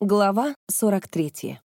Глава 43.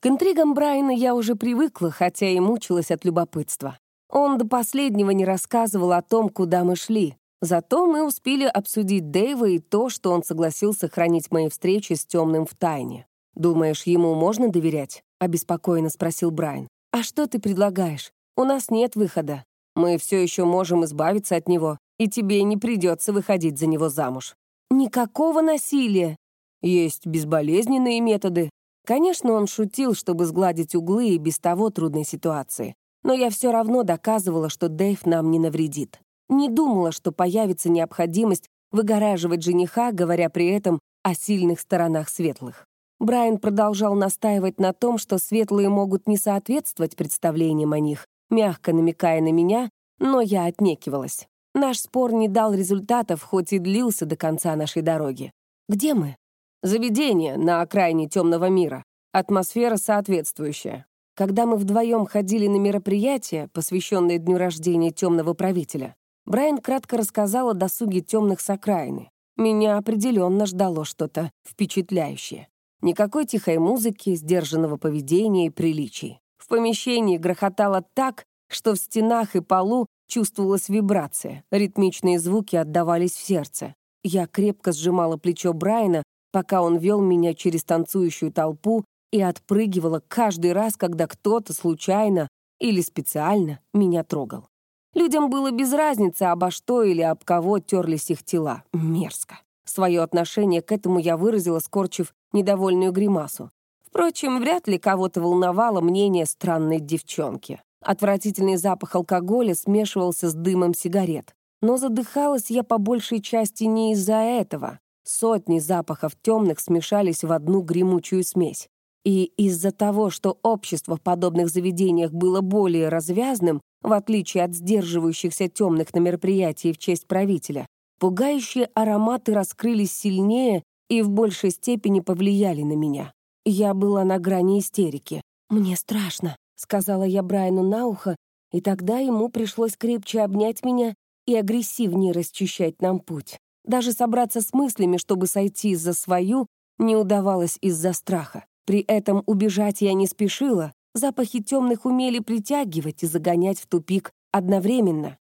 К интригам Брайана я уже привыкла, хотя и мучилась от любопытства. Он до последнего не рассказывал о том, куда мы шли. Зато мы успели обсудить Дэйва и то, что он согласился хранить мои встречи с темным в тайне. «Думаешь, ему можно доверять?» — обеспокоенно спросил Брайан. «А что ты предлагаешь? У нас нет выхода. Мы все еще можем избавиться от него, и тебе не придется выходить за него замуж». «Никакого насилия!» Есть безболезненные методы. Конечно, он шутил, чтобы сгладить углы и без того трудной ситуации. Но я все равно доказывала, что Дэйв нам не навредит. Не думала, что появится необходимость выгораживать жениха, говоря при этом о сильных сторонах светлых. Брайан продолжал настаивать на том, что светлые могут не соответствовать представлениям о них, мягко намекая на меня, но я отнекивалась. Наш спор не дал результатов, хоть и длился до конца нашей дороги. «Где мы?» Заведение на окраине темного мира. Атмосфера соответствующая. Когда мы вдвоем ходили на мероприятие, посвященное дню рождения темного правителя, Брайан кратко рассказал о досуге темных с окраины. Меня определенно ждало что-то впечатляющее. Никакой тихой музыки, сдержанного поведения и приличий. В помещении грохотало так, что в стенах и полу чувствовалась вибрация, ритмичные звуки отдавались в сердце. Я крепко сжимала плечо Брайана, пока он вел меня через танцующую толпу и отпрыгивала каждый раз, когда кто-то случайно или специально меня трогал. Людям было без разницы, обо что или об кого терлись их тела. Мерзко. Свое отношение к этому я выразила, скорчив недовольную гримасу. Впрочем, вряд ли кого-то волновало мнение странной девчонки. Отвратительный запах алкоголя смешивался с дымом сигарет. Но задыхалась я по большей части не из-за этого. Сотни запахов темных смешались в одну гремучую смесь. И из-за того, что общество в подобных заведениях было более развязным, в отличие от сдерживающихся темных на мероприятии в честь правителя, пугающие ароматы раскрылись сильнее и в большей степени повлияли на меня. Я была на грани истерики. «Мне страшно», — сказала я Брайану на ухо, и тогда ему пришлось крепче обнять меня и агрессивнее расчищать нам путь. Даже собраться с мыслями, чтобы сойти за свою, не удавалось из-за страха. При этом убежать я не спешила, запахи темных умели притягивать и загонять в тупик одновременно.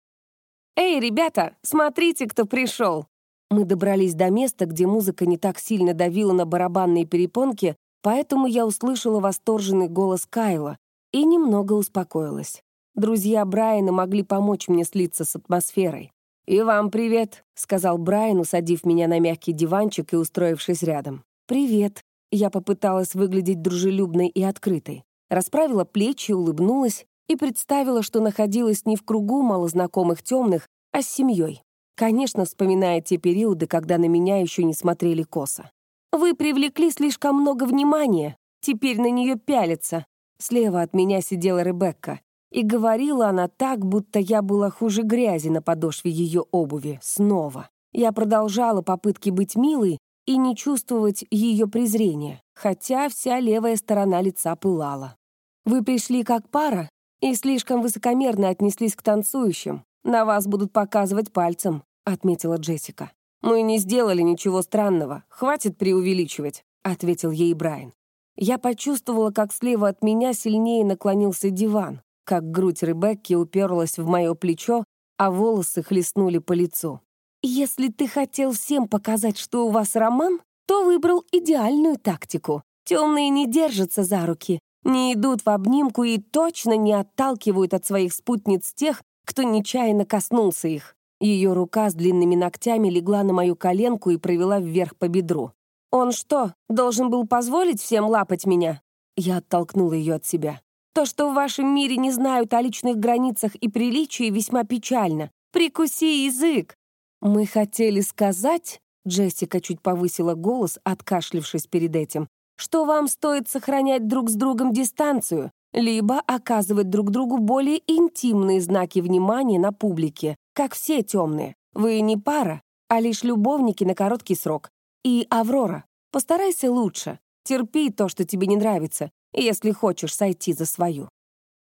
«Эй, ребята, смотрите, кто пришел!» Мы добрались до места, где музыка не так сильно давила на барабанные перепонки, поэтому я услышала восторженный голос Кайла и немного успокоилась. Друзья Брайана могли помочь мне слиться с атмосферой. «И вам привет», — сказал Брайан, усадив меня на мягкий диванчик и устроившись рядом. «Привет». Я попыталась выглядеть дружелюбной и открытой. Расправила плечи, улыбнулась и представила, что находилась не в кругу малознакомых темных, а с семьей. Конечно, вспоминая те периоды, когда на меня еще не смотрели косо. «Вы привлекли слишком много внимания. Теперь на нее пялятся». Слева от меня сидела Ребекка. И говорила она так, будто я была хуже грязи на подошве ее обуви. Снова. Я продолжала попытки быть милой и не чувствовать ее презрения, хотя вся левая сторона лица пылала. «Вы пришли как пара и слишком высокомерно отнеслись к танцующим. На вас будут показывать пальцем», — отметила Джессика. «Мы не сделали ничего странного. Хватит преувеличивать», — ответил ей Брайан. Я почувствовала, как слева от меня сильнее наклонился диван как грудь Ребекки уперлась в мое плечо, а волосы хлестнули по лицу. «Если ты хотел всем показать, что у вас роман, то выбрал идеальную тактику. Темные не держатся за руки, не идут в обнимку и точно не отталкивают от своих спутниц тех, кто нечаянно коснулся их. Ее рука с длинными ногтями легла на мою коленку и провела вверх по бедру. «Он что, должен был позволить всем лапать меня?» Я оттолкнула ее от себя. То, что в вашем мире не знают о личных границах и приличии, весьма печально. Прикуси язык!» «Мы хотели сказать...» Джессика чуть повысила голос, откашлившись перед этим, что вам стоит сохранять друг с другом дистанцию, либо оказывать друг другу более интимные знаки внимания на публике, как все темные. Вы не пара, а лишь любовники на короткий срок. И, Аврора, постарайся лучше. Терпи то, что тебе не нравится, если хочешь сойти за свою».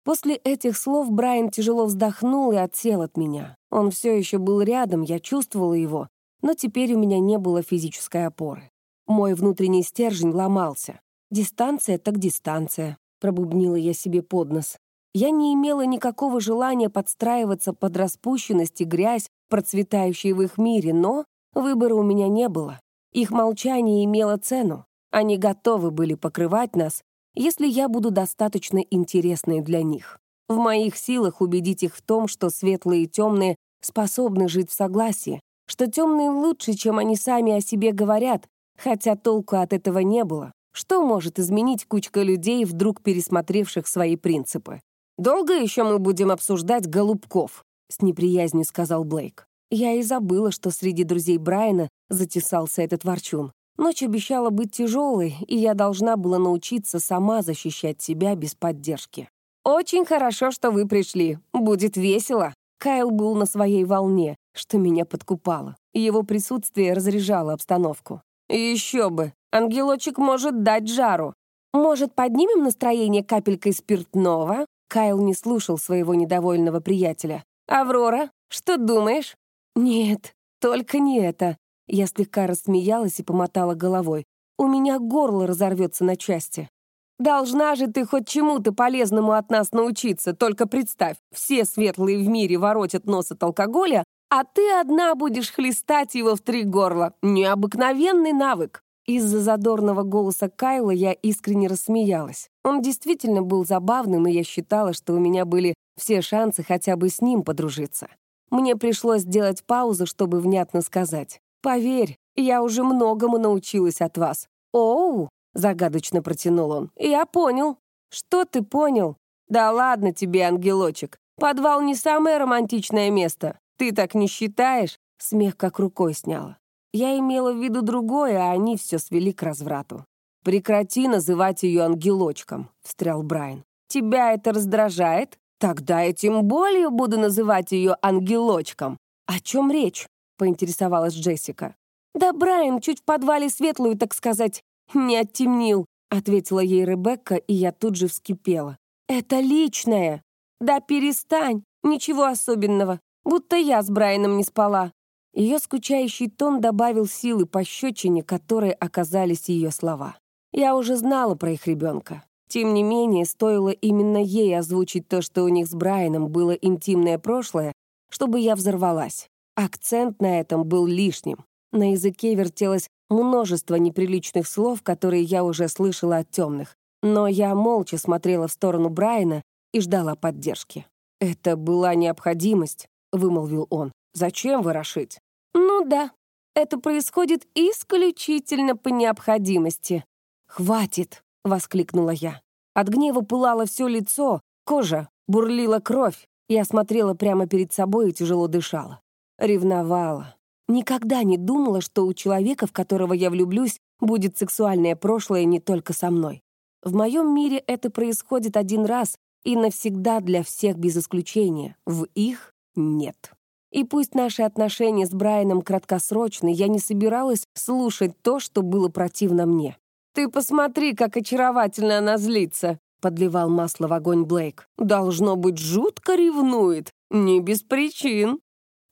После этих слов Брайан тяжело вздохнул и отсел от меня. Он все еще был рядом, я чувствовала его, но теперь у меня не было физической опоры. Мой внутренний стержень ломался. «Дистанция так дистанция», — пробубнила я себе под нос. Я не имела никакого желания подстраиваться под распущенность и грязь, процветающие в их мире, но выбора у меня не было. Их молчание имело цену. Они готовы были покрывать нас, если я буду достаточно интересной для них. В моих силах убедить их в том, что светлые и темные способны жить в согласии, что темные лучше, чем они сами о себе говорят, хотя толку от этого не было. Что может изменить кучка людей, вдруг пересмотревших свои принципы? «Долго еще мы будем обсуждать голубков?» — с неприязнью сказал Блейк. Я и забыла, что среди друзей Брайана затесался этот ворчун. Ночь обещала быть тяжелой, и я должна была научиться сама защищать себя без поддержки. «Очень хорошо, что вы пришли. Будет весело». Кайл был на своей волне, что меня подкупало. Его присутствие разряжало обстановку. «Еще бы! Ангелочек может дать жару. Может, поднимем настроение капелькой спиртного?» Кайл не слушал своего недовольного приятеля. «Аврора, что думаешь?» «Нет, только не это». Я слегка рассмеялась и помотала головой. «У меня горло разорвется на части». «Должна же ты хоть чему-то полезному от нас научиться, только представь, все светлые в мире воротят нос от алкоголя, а ты одна будешь хлестать его в три горла. Необыкновенный навык». Из-за задорного голоса Кайла я искренне рассмеялась. Он действительно был забавным, и я считала, что у меня были все шансы хотя бы с ним подружиться. Мне пришлось сделать паузу, чтобы внятно сказать. «Поверь, я уже многому научилась от вас». «Оу!» — загадочно протянул он. «Я понял». «Что ты понял?» «Да ладно тебе, ангелочек. Подвал не самое романтичное место. Ты так не считаешь?» Смех как рукой сняла. Я имела в виду другое, а они все свели к разврату. «Прекрати называть ее ангелочком», — встрял Брайан. «Тебя это раздражает? Тогда я тем более буду называть ее ангелочком». «О чем речь?» — поинтересовалась Джессика. «Да Брайан чуть в подвале светлую, так сказать, не оттемнил», — ответила ей Ребекка, и я тут же вскипела. «Это личное». «Да перестань, ничего особенного, будто я с Брайаном не спала». Ее скучающий тон добавил силы пощечине, которые оказались ее слова. Я уже знала про их ребенка. Тем не менее, стоило именно ей озвучить то, что у них с Брайаном было интимное прошлое, чтобы я взорвалась. Акцент на этом был лишним. На языке вертелось множество неприличных слов, которые я уже слышала от темных. Но я молча смотрела в сторону Брайана и ждала поддержки. «Это была необходимость», — вымолвил он. «Зачем ворошить?» Ну да, это происходит исключительно по необходимости. «Хватит!» — воскликнула я. От гнева пылало все лицо, кожа, бурлила кровь. Я смотрела прямо перед собой и тяжело дышала. Ревновала. Никогда не думала, что у человека, в которого я влюблюсь, будет сексуальное прошлое не только со мной. В моем мире это происходит один раз и навсегда для всех без исключения. В их — нет. И пусть наши отношения с Брайаном краткосрочны, я не собиралась слушать то, что было противно мне. «Ты посмотри, как очаровательно она злится», — подливал масло в огонь Блейк. «Должно быть, жутко ревнует. Не без причин».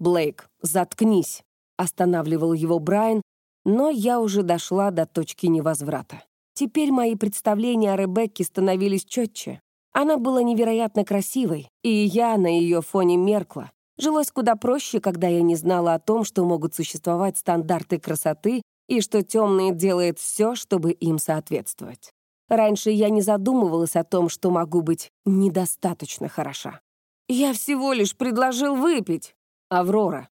«Блейк, заткнись», — останавливал его Брайан, но я уже дошла до точки невозврата. Теперь мои представления о Ребекке становились четче. Она была невероятно красивой, и я на ее фоне меркла. Жилось куда проще, когда я не знала о том, что могут существовать стандарты красоты и что темные делает все, чтобы им соответствовать. Раньше я не задумывалась о том, что могу быть недостаточно хороша. «Я всего лишь предложил выпить!» «Аврора!»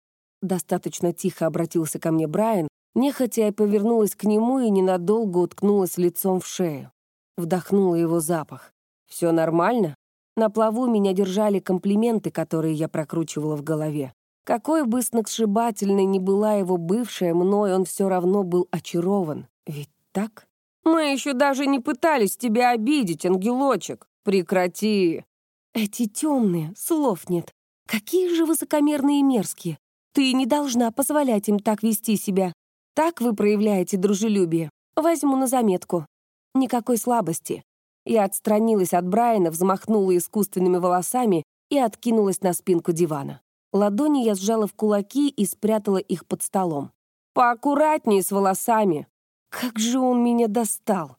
Достаточно тихо обратился ко мне Брайан, нехотя я повернулась к нему и ненадолго уткнулась лицом в шею. Вдохнула его запах. «Все нормально?» На плаву меня держали комплименты, которые я прокручивала в голове. Какой бы сногсшибательной ни была его бывшая, мной он все равно был очарован. Ведь так? «Мы еще даже не пытались тебя обидеть, ангелочек. Прекрати!» «Эти темные, слов нет. Какие же высокомерные и мерзкие. Ты не должна позволять им так вести себя. Так вы проявляете дружелюбие. Возьму на заметку. Никакой слабости. Я отстранилась от Брайана, взмахнула искусственными волосами и откинулась на спинку дивана. Ладони я сжала в кулаки и спрятала их под столом. «Поаккуратнее с волосами!» Как же он меня достал!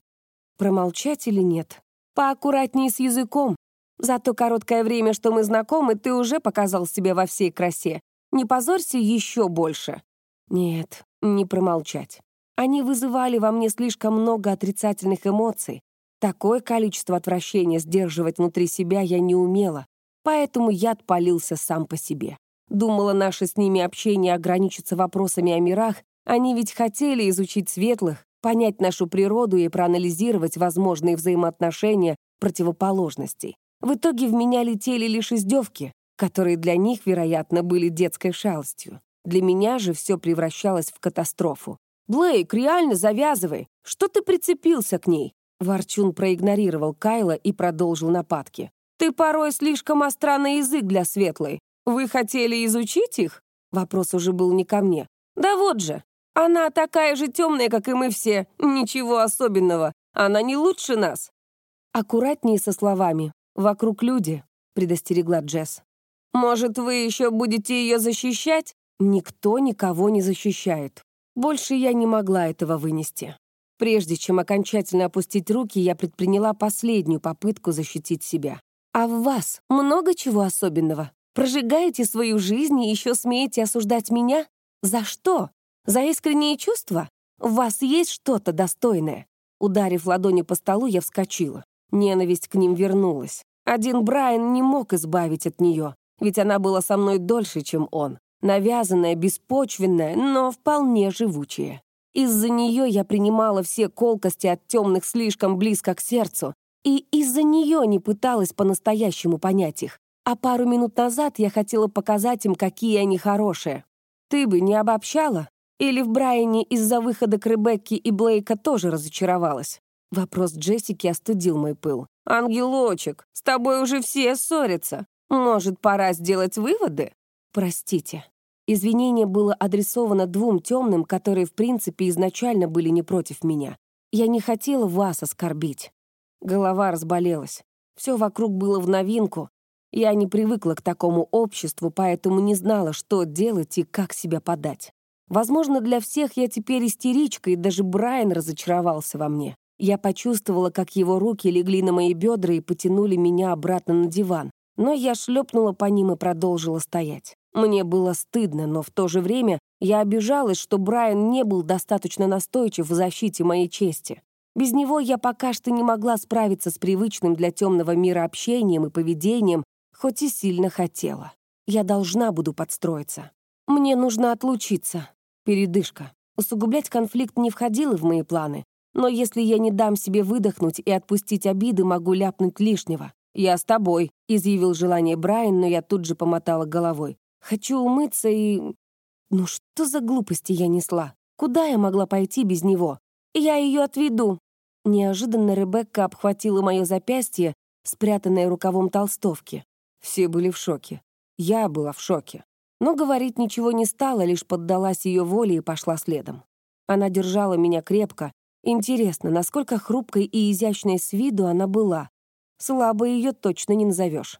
Промолчать или нет? Поаккуратнее с языком. За то короткое время, что мы знакомы, ты уже показал себя во всей красе. Не позорься еще больше. Нет, не промолчать. Они вызывали во мне слишком много отрицательных эмоций. Такое количество отвращения сдерживать внутри себя я не умела, поэтому яд полился сам по себе. Думала, наше с ними общение ограничится вопросами о мирах, они ведь хотели изучить светлых, понять нашу природу и проанализировать возможные взаимоотношения противоположностей. В итоге в меня летели лишь издевки, которые для них, вероятно, были детской шалостью. Для меня же все превращалось в катастрофу. «Блейк, реально завязывай! Что ты прицепился к ней?» Ворчун проигнорировал Кайла и продолжил нападки. «Ты порой слишком остра на язык для светлой. Вы хотели изучить их?» Вопрос уже был не ко мне. «Да вот же, она такая же темная, как и мы все. Ничего особенного. Она не лучше нас». «Аккуратнее со словами. Вокруг люди», — предостерегла Джесс. «Может, вы еще будете ее защищать?» «Никто никого не защищает. Больше я не могла этого вынести. Прежде чем окончательно опустить руки, я предприняла последнюю попытку защитить себя. А в вас много чего особенного? Прожигаете свою жизнь и еще смеете осуждать меня? За что? За искренние чувства? В вас есть что-то достойное?» Ударив ладонью по столу, я вскочила. Ненависть к ним вернулась. Один Брайан не мог избавить от нее, ведь она была со мной дольше, чем он. Навязанная, беспочвенная, но вполне живучая. Из-за нее я принимала все колкости от темных слишком близко к сердцу, и из-за нее не пыталась по-настоящему понять их. А пару минут назад я хотела показать им, какие они хорошие. Ты бы не обобщала? Или в Брайане из-за выхода к Ребекке и Блейка тоже разочаровалась? Вопрос Джессики остудил мой пыл. «Ангелочек, с тобой уже все ссорятся. Может, пора сделать выводы?» «Простите». Извинение было адресовано двум темным, которые, в принципе, изначально были не против меня. Я не хотела вас оскорбить. Голова разболелась. Все вокруг было в новинку. Я не привыкла к такому обществу, поэтому не знала, что делать и как себя подать. Возможно, для всех я теперь истеричка, и даже Брайан разочаровался во мне. Я почувствовала, как его руки легли на мои бедра и потянули меня обратно на диван. Но я шлепнула по ним и продолжила стоять. Мне было стыдно, но в то же время я обижалась, что Брайан не был достаточно настойчив в защите моей чести. Без него я пока что не могла справиться с привычным для темного мира общением и поведением, хоть и сильно хотела. Я должна буду подстроиться. Мне нужно отлучиться. Передышка. Усугублять конфликт не входило в мои планы, но если я не дам себе выдохнуть и отпустить обиды, могу ляпнуть лишнего. «Я с тобой», — изъявил желание Брайан, но я тут же помотала головой. Хочу умыться и... Ну что за глупости я несла? Куда я могла пойти без него? Я ее отведу. Неожиданно Ребекка обхватила мое запястье, спрятанное рукавом толстовки. Все были в шоке. Я была в шоке. Но говорить ничего не стала, лишь поддалась ее воле и пошла следом. Она держала меня крепко. Интересно, насколько хрупкой и изящной с виду она была. Слабо ее точно не назовешь.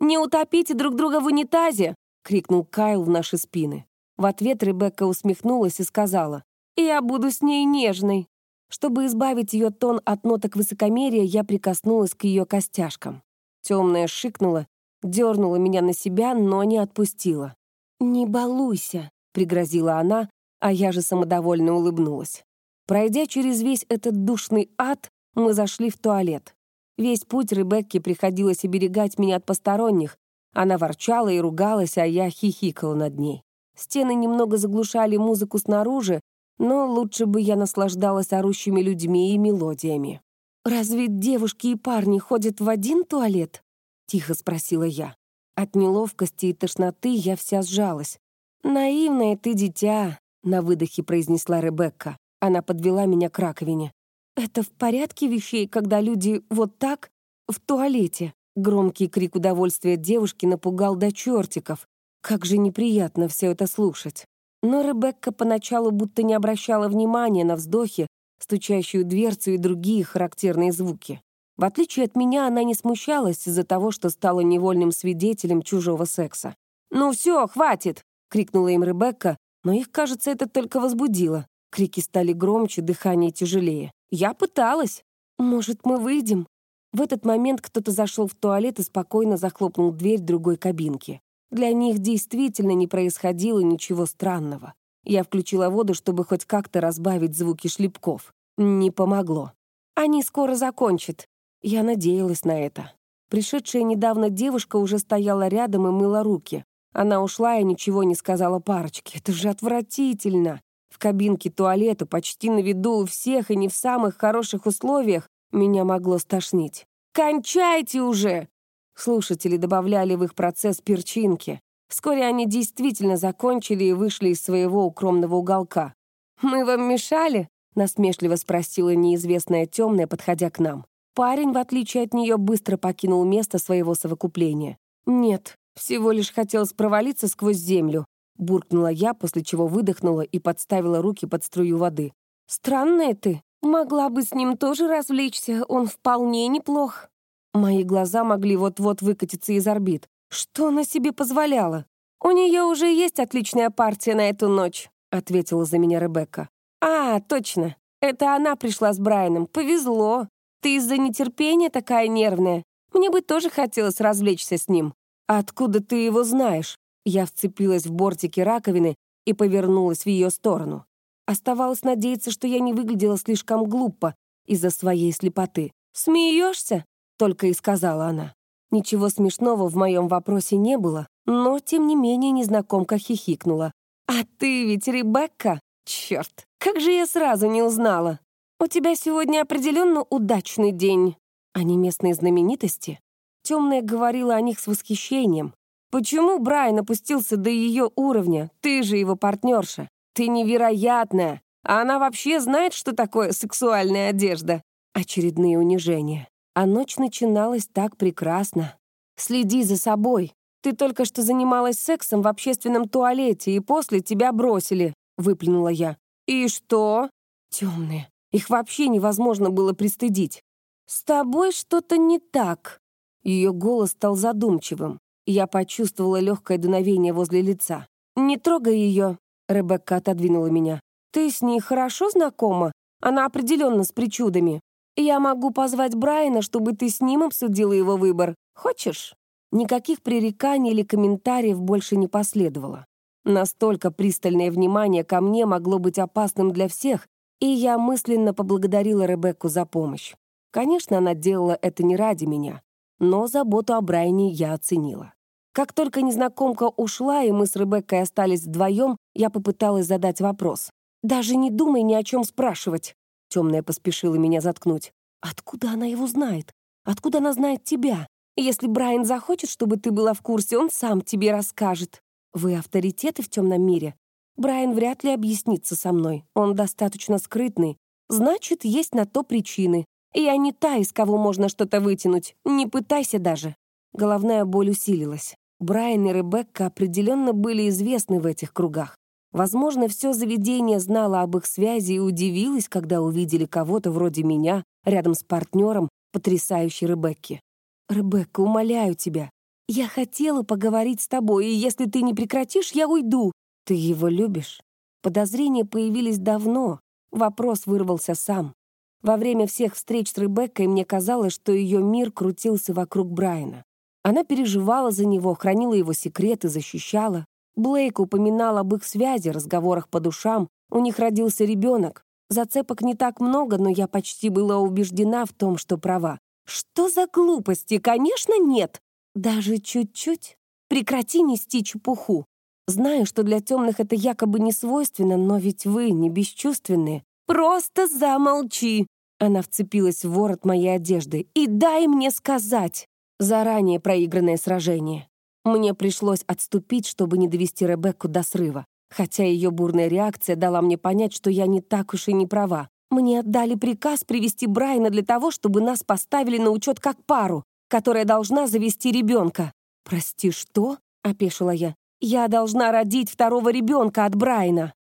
«Не утопите друг друга в унитазе!» — крикнул Кайл в наши спины. В ответ Ребекка усмехнулась и сказала, «Я буду с ней нежной». Чтобы избавить ее тон от ноток высокомерия, я прикоснулась к ее костяшкам. Темная шикнула, дернула меня на себя, но не отпустила. «Не балуйся», — пригрозила она, а я же самодовольно улыбнулась. Пройдя через весь этот душный ад, мы зашли в туалет. Весь путь Ребекке приходилось оберегать меня от посторонних, она ворчала и ругалась, а я хихикала над ней. Стены немного заглушали музыку снаружи, но лучше бы я наслаждалась орущими людьми и мелодиями. «Разве девушки и парни ходят в один туалет?» — тихо спросила я. От неловкости и тошноты я вся сжалась. «Наивное ты дитя», — на выдохе произнесла Ребекка. Она подвела меня к раковине. «Это в порядке вещей, когда люди вот так в туалете?» Громкий крик удовольствия девушки напугал до чертиков. Как же неприятно все это слушать. Но Ребекка поначалу будто не обращала внимания на вздохи, стучащую дверцу и другие характерные звуки. В отличие от меня, она не смущалась из-за того, что стала невольным свидетелем чужого секса. «Ну все, хватит!» — крикнула им Ребекка, но их, кажется, это только возбудило. Крики стали громче, дыхание тяжелее. Я пыталась. «Может, мы выйдем?» В этот момент кто-то зашел в туалет и спокойно захлопнул дверь другой кабинки. Для них действительно не происходило ничего странного. Я включила воду, чтобы хоть как-то разбавить звуки шлепков. Не помогло. Они скоро закончат. Я надеялась на это. Пришедшая недавно девушка уже стояла рядом и мыла руки. Она ушла и ничего не сказала парочке. Это же отвратительно. В кабинке туалета, почти на виду у всех и не в самых хороших условиях, меня могло стошнить. «Кончайте уже!» Слушатели добавляли в их процесс перчинки. Вскоре они действительно закончили и вышли из своего укромного уголка. «Мы вам мешали?» — насмешливо спросила неизвестная темная, подходя к нам. Парень, в отличие от нее, быстро покинул место своего совокупления. «Нет, всего лишь хотелось провалиться сквозь землю», — буркнула я, после чего выдохнула и подставила руки под струю воды. «Странная ты. Могла бы с ним тоже развлечься, он вполне неплох». Мои глаза могли вот-вот выкатиться из орбит. Что она себе позволяла? «У нее уже есть отличная партия на эту ночь», — ответила за меня Ребекка. «А, точно. Это она пришла с Брайаном. Повезло. Ты из-за нетерпения такая нервная. Мне бы тоже хотелось развлечься с ним. Откуда ты его знаешь?» Я вцепилась в бортики раковины и повернулась в ее сторону. Оставалось надеяться, что я не выглядела слишком глупо из-за своей слепоты. «Смеешься?» — только и сказала она. Ничего смешного в моем вопросе не было, но, тем не менее, незнакомка хихикнула. «А ты ведь Ребекка? Черт, как же я сразу не узнала! У тебя сегодня определенно удачный день!» Они местные знаменитости? Темная говорила о них с восхищением. «Почему Брайан опустился до ее уровня? Ты же его партнерша. Ты невероятная. А она вообще знает, что такое сексуальная одежда?» Очередные унижения. А ночь начиналась так прекрасно. «Следи за собой. Ты только что занималась сексом в общественном туалете, и после тебя бросили», — выплюнула я. «И что?» «Темные. Их вообще невозможно было пристыдить. «С тобой что-то не так». Ее голос стал задумчивым. Я почувствовала легкое дуновение возле лица. «Не трогай ее», — Ребекка отодвинула меня. «Ты с ней хорошо знакома? Она определенно с причудами». Я могу позвать Брайана, чтобы ты с ним обсудила его выбор. Хочешь?» Никаких пререканий или комментариев больше не последовало. Настолько пристальное внимание ко мне могло быть опасным для всех, и я мысленно поблагодарила Ребекку за помощь. Конечно, она делала это не ради меня, но заботу о Брайане я оценила. Как только незнакомка ушла, и мы с Ребеккой остались вдвоем, я попыталась задать вопрос. «Даже не думай ни о чем спрашивать», Темная поспешила меня заткнуть. «Откуда она его знает? Откуда она знает тебя? Если Брайан захочет, чтобы ты была в курсе, он сам тебе расскажет. Вы авторитеты в темном мире. Брайан вряд ли объяснится со мной. Он достаточно скрытный. Значит, есть на то причины. Я не та, из кого можно что-то вытянуть. Не пытайся даже». Головная боль усилилась. Брайан и Ребекка определенно были известны в этих кругах. Возможно, все заведение знало об их связи и удивилось, когда увидели кого-то вроде меня рядом с партнером потрясающей Ребекки. «Ребекка, умоляю тебя, я хотела поговорить с тобой, и если ты не прекратишь, я уйду. Ты его любишь?» Подозрения появились давно, вопрос вырвался сам. Во время всех встреч с Ребеккой мне казалось, что ее мир крутился вокруг Брайана. Она переживала за него, хранила его секреты, защищала. Блейк упоминал об их связи, разговорах по душам. У них родился ребенок. Зацепок не так много, но я почти была убеждена в том, что права. Что за глупости? Конечно, нет. Даже чуть-чуть. Прекрати нести чепуху. Знаю, что для темных это якобы не свойственно, но ведь вы не бесчувственные. Просто замолчи. Она вцепилась в ворот моей одежды. И дай мне сказать. Заранее проигранное сражение. Мне пришлось отступить, чтобы не довести Ребекку до срыва, хотя ее бурная реакция дала мне понять, что я не так уж и не права. Мне отдали приказ привести Брайана для того, чтобы нас поставили на учет как пару, которая должна завести ребенка. «Прости, что?» — опешила я. «Я должна родить второго ребенка от Брайана».